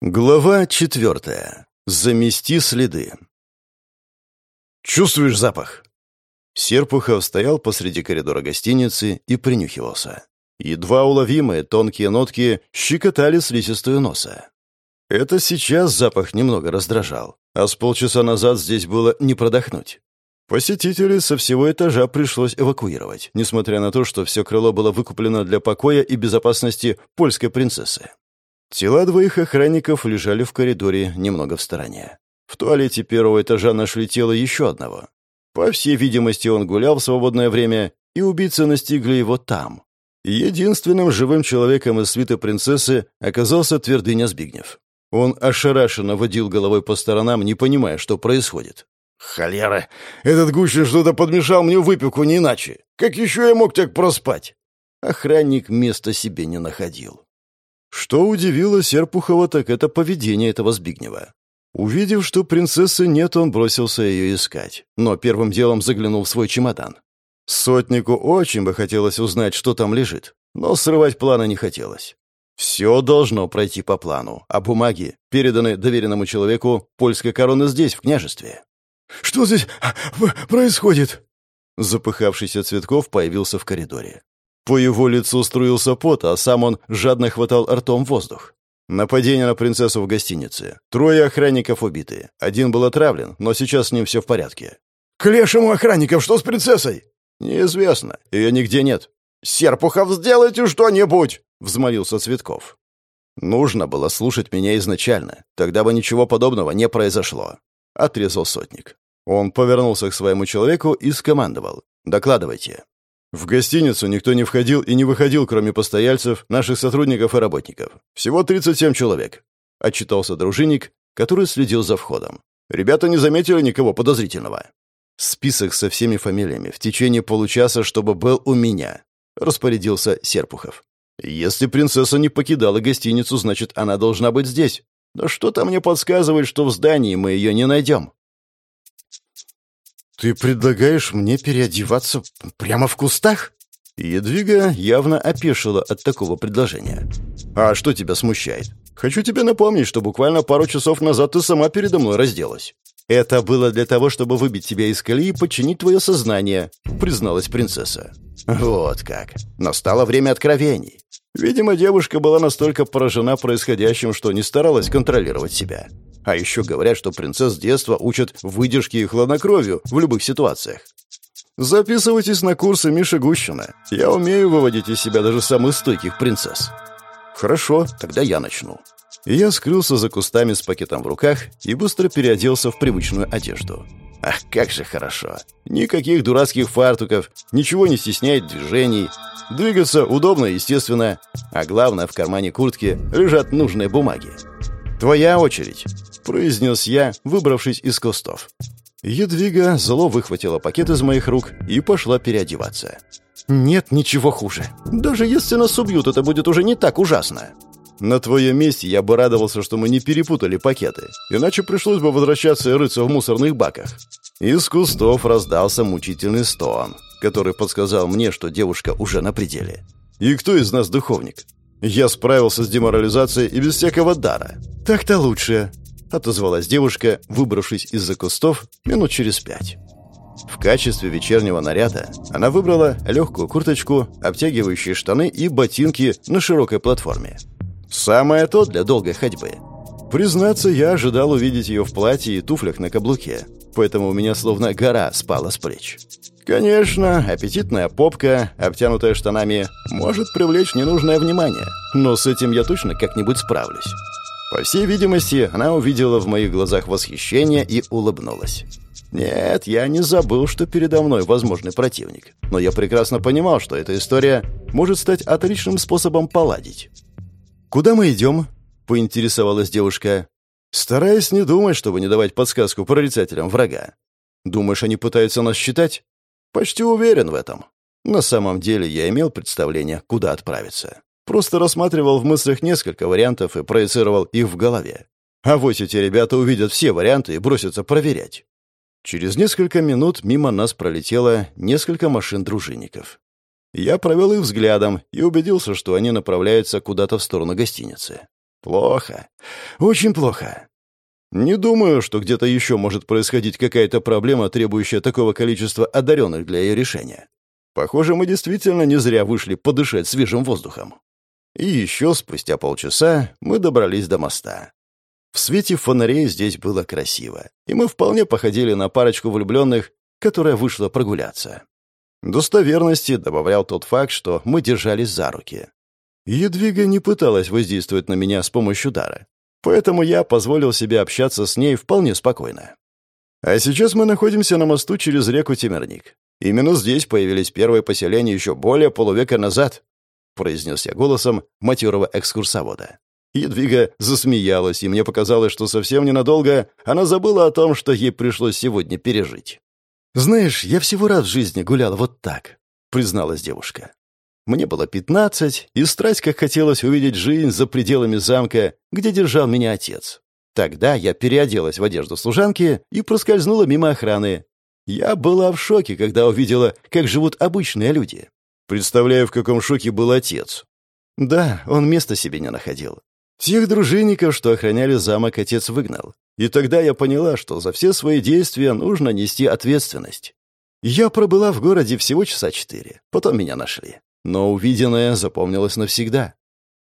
Глава четвертая. Замести следы. «Чувствуешь запах?» Серпухов стоял посреди коридора гостиницы и принюхивался. Едва уловимые тонкие нотки щекотали слизистую носа. Это сейчас запах немного раздражал, а с полчаса назад здесь было не продохнуть. Посетителей со всего этажа пришлось эвакуировать, несмотря на то, что все крыло было выкуплено для покоя и безопасности польской принцессы. Тела двоих охранников лежали в коридоре немного в стороне. В туалете первого этажа нашли тело еще одного. По всей видимости, он гулял в свободное время, и убийцы настигли его там. Единственным живым человеком из свиты принцессы оказался твердыня Збигнев. Он ошарашенно водил головой по сторонам, не понимая, что происходит. «Холера! Этот Гущин что-то подмешал мне в выпивку, не иначе! Как еще я мог так проспать?» Охранник места себе не находил. Что удивило Серпухова, так это поведение этого Збигнева. Увидев, что принцессы нет, он бросился ее искать, но первым делом заглянул в свой чемодан. Сотнику очень бы хотелось узнать, что там лежит, но срывать планы не хотелось. Все должно пройти по плану, а бумаги, переданы доверенному человеку польской короны здесь, в княжестве. «Что здесь происходит?» Запыхавшийся Цветков появился в коридоре. По его лицу струился пот, а сам он жадно хватал ртом воздух. Нападение на принцессу в гостинице. Трое охранников убиты. Один был отравлен, но сейчас с ним все в порядке. «К лешему охранников! Что с принцессой?» «Неизвестно. Ее нигде нет». «Серпухов, сделайте что-нибудь!» — взмолился Цветков. «Нужно было слушать меня изначально. Тогда бы ничего подобного не произошло», — отрезал сотник. Он повернулся к своему человеку и скомандовал. «Докладывайте». В гостиницу никто не входил и не выходил, кроме постояльцев, наших сотрудников и работников. Всего 37 человек. Отчитался дружинник, который следил за входом. Ребята не заметили никого подозрительного. Список со всеми фамилиями в течение получаса, чтобы был у меня, распорядился Серпухов. Если принцесса не покидала гостиницу, значит, она должна быть здесь. Но что-то мне подсказывает, что в здании мы ее не найдем. «Ты предлагаешь мне переодеваться прямо в кустах?» Едвига явно опешила от такого предложения. «А что тебя смущает? Хочу тебе напомнить, что буквально пару часов назад ты сама передо мной разделась. Это было для того, чтобы выбить тебя из колеи и подчинить твое сознание», — призналась принцесса. «Вот как. Настало время откровений. Видимо, девушка была настолько поражена происходящим, что не старалась контролировать себя. А еще говорят, что принцесс с детства учат выдержке и хладнокровию в любых ситуациях. Записывайтесь на курсы Миши Гущина. Я умею выводить из себя даже самых стойких принцесс. Хорошо, тогда я начну. Я скрылся за кустами с пакетом в руках и быстро переоделся в привычную одежду. Ах, как же хорошо. Никаких дурацких фартуков, ничего не стесняет движений. Двигаться удобно естественно. А главное, в кармане куртки лежат нужные бумаги. «Твоя очередь», — произнес я, выбравшись из кустов. Едвига зло выхватила пакет из моих рук и пошла переодеваться. «Нет ничего хуже. Даже если нас убьют, это будет уже не так ужасно». «На твоем месте я бы радовался, что мы не перепутали пакеты, иначе пришлось бы возвращаться и рыться в мусорных баках». Из кустов раздался мучительный стон, который подсказал мне, что девушка уже на пределе. «И кто из нас духовник?» Я справился с деморализацией и без всякого дара. Так-то лучше, отозвалась девушка, выбравшись из-за кустов минут через пять. В качестве вечернего наряда она выбрала легкую курточку, обтягивающие штаны и ботинки на широкой платформе. Самое то для долгой ходьбы. Признаться, я ожидал увидеть ее в платье и туфлях на каблуке, поэтому у меня словно гора спала с плеч. Конечно, аппетитная попка, обтянутая штанами, может привлечь ненужное внимание, но с этим я точно как-нибудь справлюсь. По всей видимости, она увидела в моих глазах восхищение и улыбнулась. Нет, я не забыл, что передо мной возможный противник, но я прекрасно понимал, что эта история может стать отличным способом поладить. «Куда мы идем?» — поинтересовалась девушка, стараясь не думать, чтобы не давать подсказку прорицателям врага. «Думаешь, они пытаются нас считать?» Почти уверен в этом. На самом деле я имел представление, куда отправиться. Просто рассматривал в мыслях несколько вариантов и проецировал их в голове. А вот эти ребята увидят все варианты и бросятся проверять. Через несколько минут мимо нас пролетело несколько машин дружинников. Я провел их взглядом и убедился, что они направляются куда-то в сторону гостиницы. Плохо. Очень плохо. Не думаю, что где-то еще может происходить какая-то проблема, требующая такого количества одаренных для ее решения. Похоже, мы действительно не зря вышли подышать свежим воздухом. И еще спустя полчаса мы добрались до моста. В свете фонарей здесь было красиво, и мы вполне походили на парочку влюбленных, которая вышла прогуляться. Достоверности добавлял тот факт, что мы держались за руки. Едвига не пыталась воздействовать на меня с помощью дара, поэтому я позволил себе общаться с ней вполне спокойно. А сейчас мы находимся на мосту через реку Темерник. Именно здесь появились первые поселения еще более полувека назад, произнес я голосом матерого экскурсовода. Едвига засмеялась, и мне показалось, что совсем ненадолго она забыла о том, что ей пришлось сегодня пережить. «Знаешь, я всего раз в жизни гуляла вот так», — призналась девушка. Мне было пятнадцать, и страсть как хотелось увидеть жизнь за пределами замка, где держал меня отец. Тогда я переоделась в одежду служанки и проскользнула мимо охраны. Я была в шоке, когда увидела, как живут обычные люди. Представляю, в каком шоке был отец. Да, он места себе не находил. Тех дружинников, что охраняли замок, отец выгнал. И тогда я поняла, что за все свои действия нужно нести ответственность. Я пробыла в городе всего часа четыре. Потом меня нашли. Но увиденное запомнилось навсегда.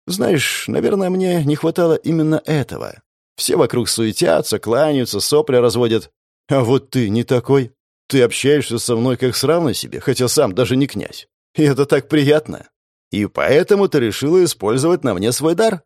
Знаешь, наверное, мне не хватало именно этого. Все вокруг суетятся, кланяются, сопли разводят. А вот ты не такой. Ты общаешься со мной как с равной себе, хотя сам даже не князь. И это так приятно. И поэтому ты решила использовать на мне свой дар?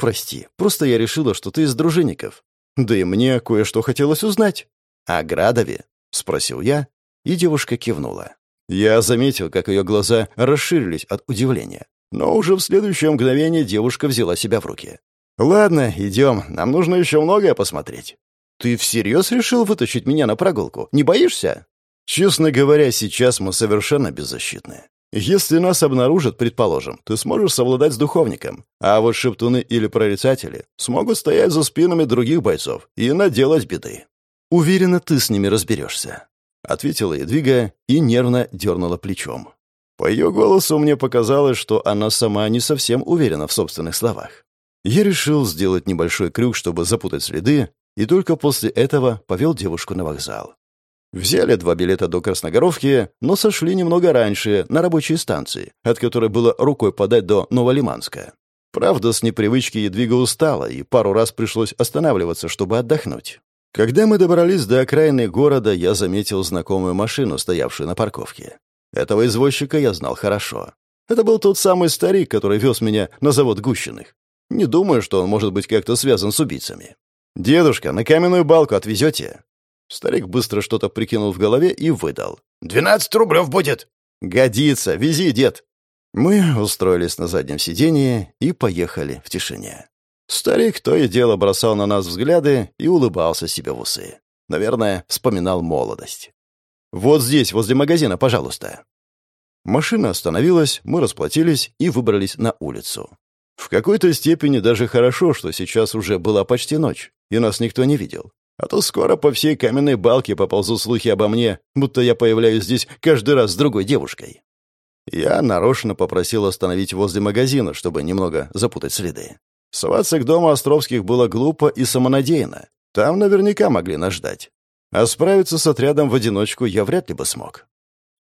«Прости, просто я решила, что ты из дружинников. Да и мне кое-что хотелось узнать». «О Градове?» — спросил я, и девушка кивнула. Я заметил, как ее глаза расширились от удивления. Но уже в следующее мгновение девушка взяла себя в руки. «Ладно, идем, нам нужно еще многое посмотреть». «Ты всерьез решил вытащить меня на прогулку? Не боишься?» «Честно говоря, сейчас мы совершенно беззащитны. Если нас обнаружат, предположим, ты сможешь совладать с духовником, а вот шептуны или прорицатели смогут стоять за спинами других бойцов и наделать беды. Уверена, ты с ними разберешься», — ответила Едвига и нервно дернула плечом. По ее голосу мне показалось, что она сама не совсем уверена в собственных словах. Я решил сделать небольшой крюк, чтобы запутать следы, и только после этого повел девушку на вокзал. Взяли два билета до Красногоровки, но сошли немного раньше, на рабочей станции, от которой было рукой подать до Новолиманска. Правда, с непривычки Едвига устала, и пару раз пришлось останавливаться, чтобы отдохнуть. Когда мы добрались до окраины города, я заметил знакомую машину, стоявшую на парковке. Этого извозчика я знал хорошо. Это был тот самый старик, который вез меня на завод Гущиных. Не думаю, что он может быть как-то связан с убийцами. «Дедушка, на каменную балку отвезете?» Старик быстро что-то прикинул в голове и выдал. «Двенадцать рублев будет!» «Годится! Вези, дед!» Мы устроились на заднем сидении и поехали в тишине. Старик то и дело бросал на нас взгляды и улыбался себе в усы. Наверное, вспоминал молодость. «Вот здесь, возле магазина, пожалуйста». Машина остановилась, мы расплатились и выбрались на улицу. В какой-то степени даже хорошо, что сейчас уже была почти ночь, и нас никто не видел. А то скоро по всей каменной балке поползут слухи обо мне, будто я появляюсь здесь каждый раз с другой девушкой. Я нарочно попросил остановить возле магазина, чтобы немного запутать следы. Соваться к дому Островских было глупо и самонадеянно. Там наверняка могли нас ждать. А справиться с отрядом в одиночку я вряд ли бы смог.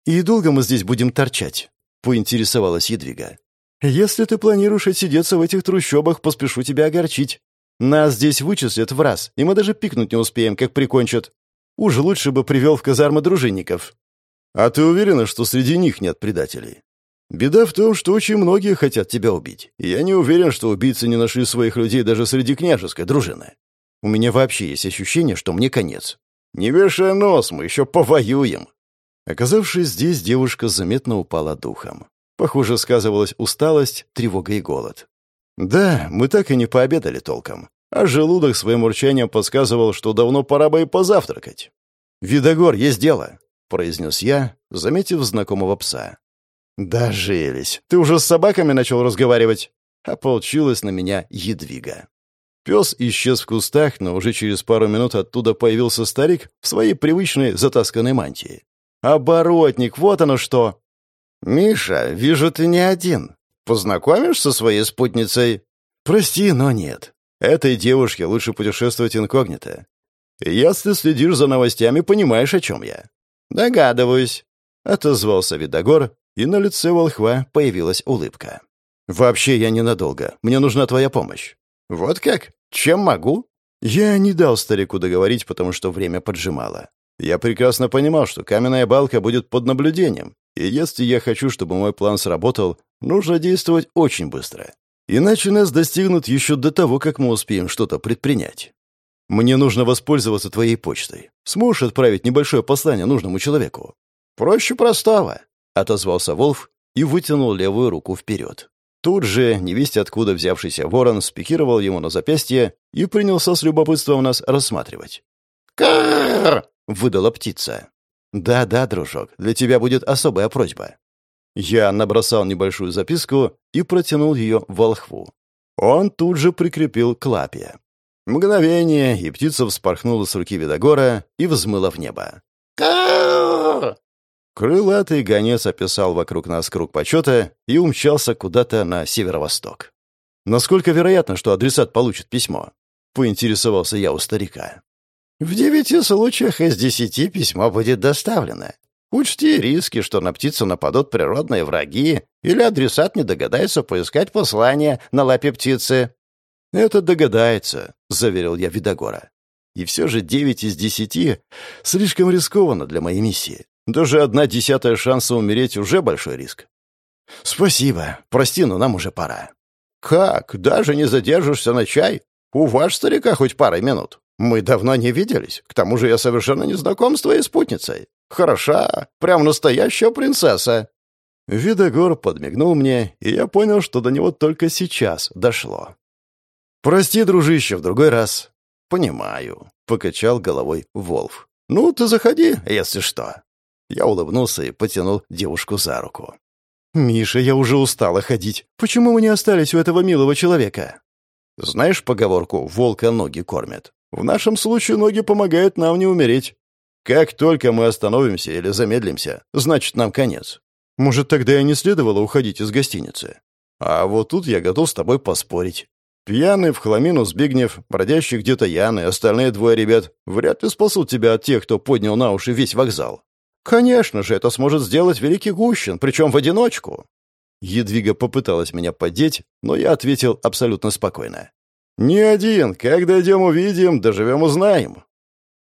«И долго мы здесь будем торчать?» — поинтересовалась Едвига. «Если ты планируешь отсидеться в этих трущобах, поспешу тебя огорчить. Нас здесь вычислят в раз, и мы даже пикнуть не успеем, как прикончат. Уж лучше бы привел в казармы дружинников. А ты уверена, что среди них нет предателей? Беда в том, что очень многие хотят тебя убить. Я не уверен, что убийцы не нашли своих людей даже среди княжеской дружины. У меня вообще есть ощущение, что мне конец. Не вешай нос, мы еще повоюем. Оказавшись здесь, девушка заметно упала духом. Похоже, сказывалась усталость, тревога и голод. Да, мы так и не пообедали толком. А желудок своим урчанием подсказывал, что давно пора бы и позавтракать. «Видогор, есть дело», — произнес я, заметив знакомого пса. «Дожились. Ты уже с собаками начал разговаривать?» А получилось на меня едвига. Пес исчез в кустах, но уже через пару минут оттуда появился старик в своей привычной затасканной мантии. «Оборотник, вот оно что!» «Миша, вижу, ты не один. Познакомишь со своей спутницей?» Прости, но нет. Этой девушке лучше путешествовать инкогнито. Если следишь за новостями, понимаешь, о чем я. Догадываюсь. Отозвался Видогор, и на лице волхва появилась улыбка. «Вообще я ненадолго. Мне нужна твоя помощь». «Вот как? Чем могу?» Я не дал старику договорить, потому что время поджимало. Я прекрасно понимал, что каменная балка будет под наблюдением, и если я хочу, чтобы мой план сработал, нужно действовать очень быстро. Иначе нас достигнут еще до того, как мы успеем что-то предпринять. Мне нужно воспользоваться твоей почтой. Сможешь отправить небольшое послание нужному человеку? Проще простого, — отозвался Волф и вытянул левую руку вперед. Тут же, невесть откуда взявшийся ворон, спикировал ему на запястье и принялся с любопытством нас рассматривать. «Карр!» — выдала птица. «Да-да, дружок, для тебя будет особая просьба. Я набросал небольшую записку и протянул ее волхву. Он тут же прикрепил к лапе. Мгновение, и птица вспорхнула с руки Видогора и взмыла в небо. Крылатый гонец описал вокруг нас круг почета и умчался куда-то на северо-восток. «Насколько вероятно, что адресат получит письмо?» — поинтересовался я у старика. «В девяти случаях из десяти письмо будет доставлено. Учти риски, что на птицу нападут природные враги, или адресат не догадается поискать послание на лапе птицы. «Это догадается», — заверил я Видогора. «И все же девять из десяти слишком рискованно для моей миссии. Даже одна десятая шанса умереть уже большой риск». «Спасибо. Прости, но нам уже пора». «Как? Даже не задержишься на чай? У вас, старика, хоть парой минут. Мы давно не виделись. К тому же я совершенно не знаком с твоей спутницей. Хороша, прям настоящая принцесса». Видогор подмигнул мне, и я понял, что до него только сейчас дошло. «Прости, дружище, в другой раз». «Понимаю», — покачал головой Волф. «Ну, ты заходи, если что». Я улыбнулся и потянул девушку за руку. «Миша, я уже устала ходить. Почему мы не остались у этого милого человека?» «Знаешь поговорку «волка ноги кормят»? В нашем случае ноги помогают нам не умереть. Как только мы остановимся или замедлимся, значит, нам конец. Может, тогда и не следовало уходить из гостиницы. А вот тут я готов с тобой поспорить. Пьяный в хламину Збигнев, бродящий где-то Ян и остальные двое ребят вряд ли спасут тебя от тех, кто поднял на уши весь вокзал. Конечно же, это сможет сделать Великий Гущин, причем в одиночку. Едвига попыталась меня поддеть, но я ответил абсолютно спокойно. «Не один. Как дойдем, увидим, доживем, узнаем.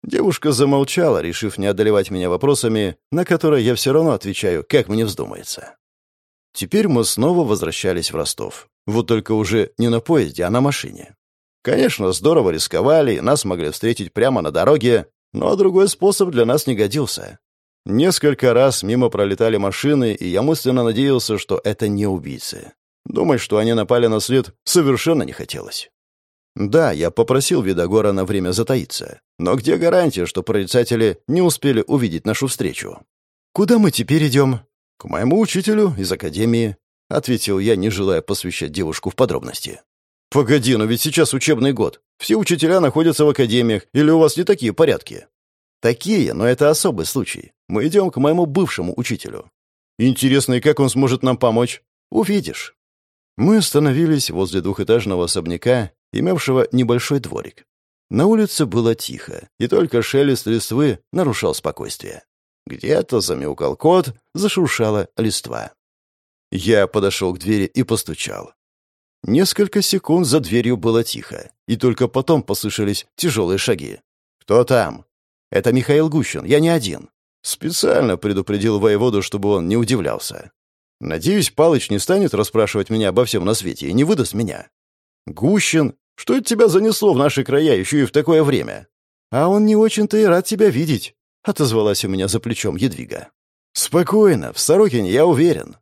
Девушка замолчала, решив не одолевать меня вопросами, на которые я все равно отвечаю, как мне вздумается. Теперь мы снова возвращались в Ростов. Вот только уже не на поезде, а на машине. Конечно, здорово рисковали, нас могли встретить прямо на дороге, но другой способ для нас не годился. Несколько раз мимо пролетали машины, и я мысленно надеялся, что это не убийцы. Думать, что они напали на след, совершенно не хотелось. Да, я попросил Видогора на время затаиться. Но где гарантия, что прорицатели не успели увидеть нашу встречу? «Куда мы теперь идем?» «К моему учителю из академии», — ответил я, не желая посвящать девушку в подробности. «Погоди, но ведь сейчас учебный год. Все учителя находятся в академиях, или у вас не такие порядки?» «Такие, но это особый случай. Мы идем к моему бывшему учителю. Интересно, и как он сможет нам помочь? Увидишь». Мы остановились возле двухэтажного особняка, имевшего небольшой дворик. На улице было тихо, и только шелест листвы нарушал спокойствие. Где-то замяукал кот, зашуршала листва. Я подошел к двери и постучал. Несколько секунд за дверью было тихо, и только потом послышались тяжелые шаги. «Кто там?» «Это Михаил Гущин, я не один». Специально предупредил воеводу, чтобы он не удивлялся. «Надеюсь, Палыч не станет расспрашивать меня обо всем на свете и не выдаст меня. «Гущин, что это тебя занесло в наши края еще и в такое время?» «А он не очень-то и рад тебя видеть», — отозвалась у меня за плечом Едвига. «Спокойно, в Сорокине я уверен».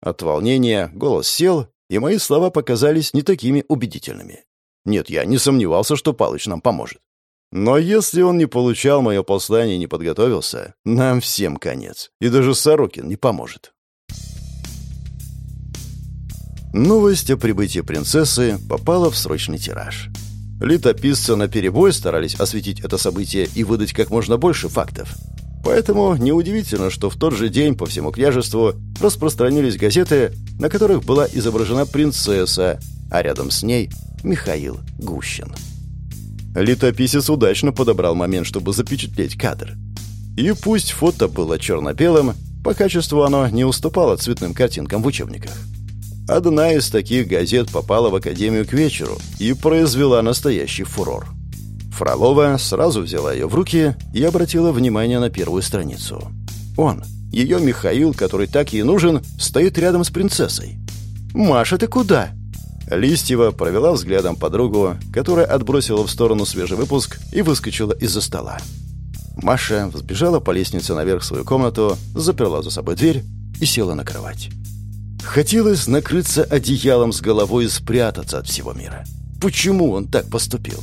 От волнения голос сел, и мои слова показались не такими убедительными. Нет, я не сомневался, что Палыч нам поможет. Но если он не получал мое послание и не подготовился, нам всем конец, и даже Сорокин не поможет. Новость о прибытии принцессы попала в срочный тираж. Летописцы наперебой старались осветить это событие и выдать как можно больше фактов. Поэтому неудивительно, что в тот же день по всему княжеству распространились газеты, на которых была изображена принцесса, а рядом с ней Михаил Гущин. Летописец удачно подобрал момент, чтобы запечатлеть кадр. И пусть фото было черно-белым, по качеству оно не уступало цветным картинкам в учебниках. Одна из таких газет попала в академию к вечеру и произвела настоящий фурор. Фролова сразу взяла ее в руки и обратила внимание на первую страницу. Он, ее Михаил, который так ей нужен, стоит рядом с принцессой. «Маша, ты куда?» Листьева провела взглядом подругу, которая отбросила в сторону свежий выпуск и выскочила из-за стола. Маша взбежала по лестнице наверх в свою комнату, заперла за собой дверь и села на кровать. Хотелось накрыться одеялом с головой и спрятаться от всего мира. Почему он так поступил?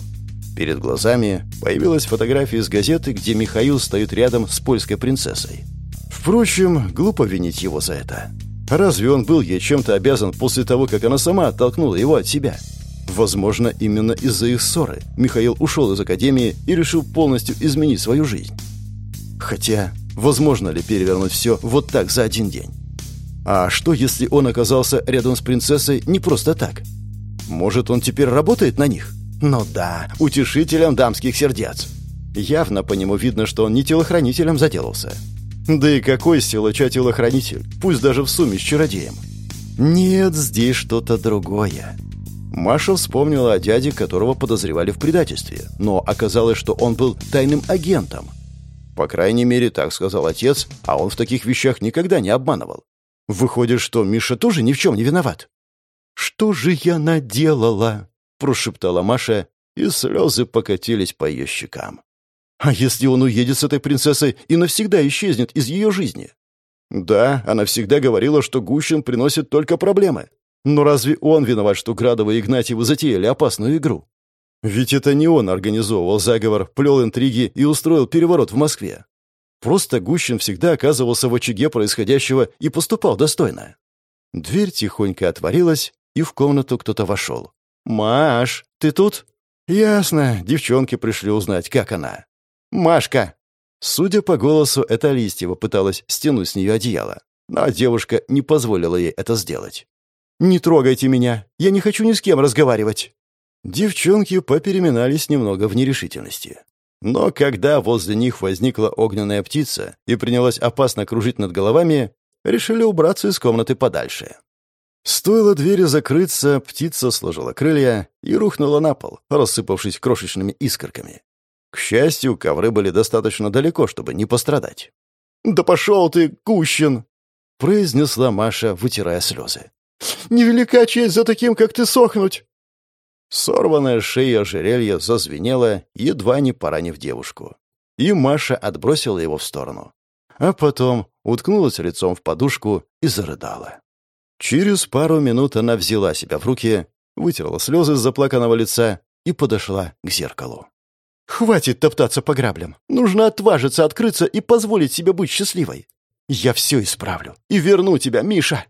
Перед глазами появилась фотография из газеты, где Михаил стоит рядом с польской принцессой. Впрочем, глупо винить его за это. Разве он был ей чем-то обязан после того, как она сама оттолкнула его от себя? Возможно, именно из-за их ссоры Михаил ушел из академии и решил полностью изменить свою жизнь. Хотя, возможно ли перевернуть все вот так за один день? А что, если он оказался рядом с принцессой не просто так? Может, он теперь работает на них? Ну да, утешителем дамских сердец. Явно по нему видно, что он не телохранителем заделался. Да и какой силача телохранитель, пусть даже в сумме с чародеем. Нет, здесь что-то другое. Маша вспомнила о дяде, которого подозревали в предательстве, но оказалось, что он был тайным агентом. По крайней мере, так сказал отец, а он в таких вещах никогда не обманывал. Выходит, что Миша тоже ни в чем не виноват. «Что же я наделала?» — прошептала Маша, и слезы покатились по ее щекам. «А если он уедет с этой принцессой и навсегда исчезнет из ее жизни?» «Да, она всегда говорила, что Гущин приносит только проблемы. Но разве он виноват, что Градова и Игнатьевы затеяли опасную игру? Ведь это не он организовывал заговор, плел интриги и устроил переворот в Москве. Просто Гущин всегда оказывался в очаге происходящего и поступал достойно. Дверь тихонько отворилась, и в комнату кто-то вошел. «Маш, ты тут?» «Ясно, девчонки пришли узнать, как она». «Машка!» Судя по голосу, эта Листьева пыталась стянуть с нее одеяло, но девушка не позволила ей это сделать. «Не трогайте меня! Я не хочу ни с кем разговаривать!» Девчонки попереминались немного в нерешительности. Но когда возле них возникла огненная птица и принялась опасно кружить над головами, решили убраться из комнаты подальше. Стоило двери закрыться, птица сложила крылья и рухнула на пол, рассыпавшись крошечными искорками. К счастью, ковры были достаточно далеко, чтобы не пострадать. «Да пошел ты, Кущин!» — произнесла Маша, вытирая слезы. Невелика честь за таким, как ты, сохнуть!» Сорванная шея ожерелья зазвенела, едва не поранив девушку. И Маша отбросила его в сторону. А потом уткнулась лицом в подушку и зарыдала. Через пару минут она взяла себя в руки, вытерла слезы с заплаканного лица и подошла к зеркалу. «Хватит топтаться по граблям. Нужно отважиться открыться и позволить себе быть счастливой. Я все исправлю и верну тебя, Миша!»